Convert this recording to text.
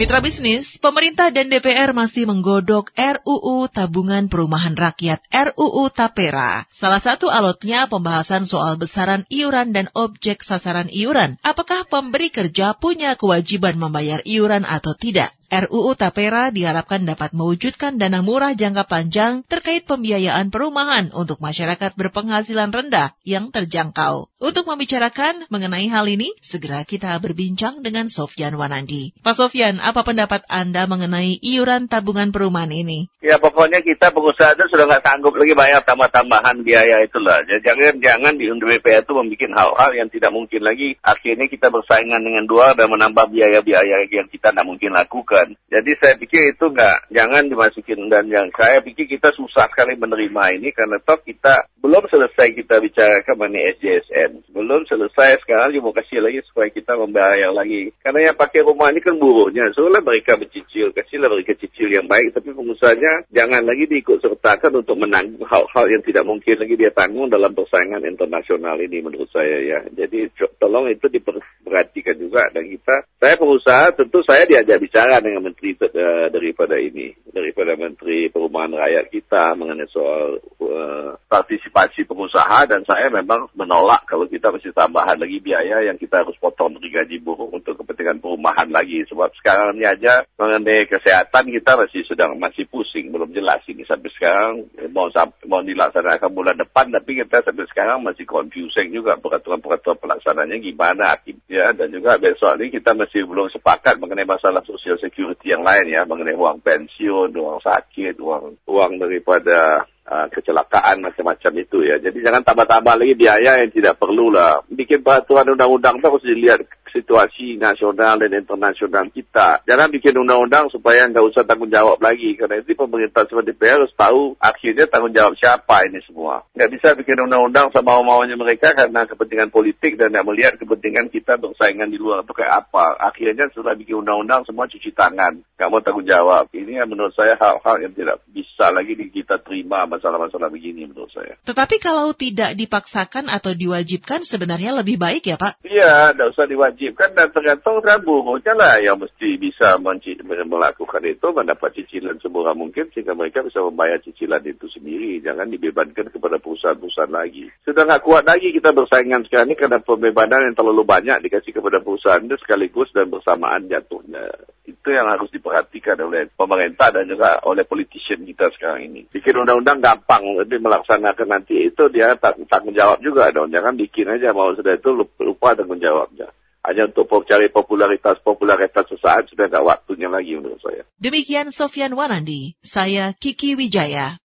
Mitra bisnis, pemerintah dan DPR masih menggodok RUU Tabungan Perumahan Rakyat RUU Tapera. Salah satu alotnya pembahasan soal besaran iuran dan objek sasaran iuran. Apakah pemberi kerja punya kewajiban membayar iuran atau tidak? RUU Tapera diharapkan dapat mewujudkan dana murah jangka panjang terkait pembiayaan perumahan untuk masyarakat berpenghasilan rendah yang terjangkau. Untuk membicarakan mengenai hal ini, segera kita berbincang dengan Sofyan Wanandi. Pak Sofyan, apa pendapat Anda mengenai iuran tabungan perumahan ini? Ya pokoknya kita pengusaha itu sudah nggak sanggup lagi bayar tambah-tambahan biaya itulah. Jangan jangan di BPR itu membuat hal-hal yang tidak mungkin lagi. Akhirnya kita bersaingan dengan dua dan menambah biaya-biaya yang kita tidak mungkin lakukan. Jadi saya pikir itu nggak jangan dimasukin dan yang saya pikir kita susah sekali menerima ini karena toh kita belum selesai kita bicarakan mengenai SJSN. Belum selesai sekarang juga kasih lagi supaya kita membayar lagi. Karena yang pakai rumah ini kan buruhnya. Soalnya mereka mencicil, kasihlah mereka cicil yang baik. Tapi pengusahanya jangan lagi diikut sertakan untuk menanggung hal-hal yang tidak mungkin lagi dia tanggung dalam persaingan internasional ini menurut saya ya. Jadi tolong itu diperhatikan juga dan kita. Saya pengusaha tentu saya diajak bicara dengan menteri uh, daripada ini, daripada menteri perumahan rakyat kita mengenai soal uh, partisipasi pengusaha dan saya memang menolak kalau kita mesti tambahan lagi biaya yang kita harus potong dari gaji buruh untuk kepentingan perumahan lagi. Sebab sekarang ini aja mengenai kesehatan kita masih sedang masih pusing belum jelas ini. Sampai sekarang mau mau dilaksanakan bulan depan tapi kita sampai sekarang masih confusing juga peraturan-peraturan pelaksananya gimana ya dan juga besok ini kita masih belum sepakat mengenai masalah social security security yang lain ya mengenai uang pensiun, uang sakit, uang uang daripada uh, kecelakaan macam-macam itu ya. Jadi jangan tambah-tambah lagi biaya yang tidak perlu lah. Bikin peraturan undang-undang itu harus dilihat situasi nasional dan internasional kita. Jangan bikin undang-undang supaya nggak usah tanggung jawab lagi. Karena itu pemerintah seperti DPR harus tahu akhirnya tanggung jawab siapa ini semua. Nggak bisa bikin undang-undang sama mau-maunya mereka karena kepentingan politik dan nggak melihat kepentingan kita bersaingan di luar atau kayak apa. Akhirnya setelah bikin undang-undang semua cuci tangan. Nggak mau tanggung jawab. Ini yang menurut saya hal-hal yang tidak bisa lagi kita terima masalah-masalah begini menurut saya. Tetapi kalau tidak dipaksakan atau diwajibkan sebenarnya lebih baik ya Pak? Iya, tidak usah diwajibkan diwajibkan dan tergantung kan buruhnya lah yang mesti bisa melakukan itu mendapat cicilan semurah mungkin sehingga mereka bisa membayar cicilan itu sendiri. Jangan dibebankan kepada perusahaan-perusahaan lagi. Sudah nggak kuat lagi kita bersaingan sekarang ini karena pembebanan yang terlalu banyak dikasih kepada perusahaan itu sekaligus dan bersamaan jatuhnya. Itu yang harus diperhatikan oleh pemerintah dan juga oleh politician kita sekarang ini. Bikin undang-undang gampang, tapi melaksanakan nanti itu dia tanggung jawab juga dong. Jangan bikin aja mau sudah itu lupa tanggung jawabnya hanya untuk mencari popularitas popularitas sesaat sudah tidak waktunya lagi menurut saya. Demikian Sofian Wanandi, saya Kiki Wijaya.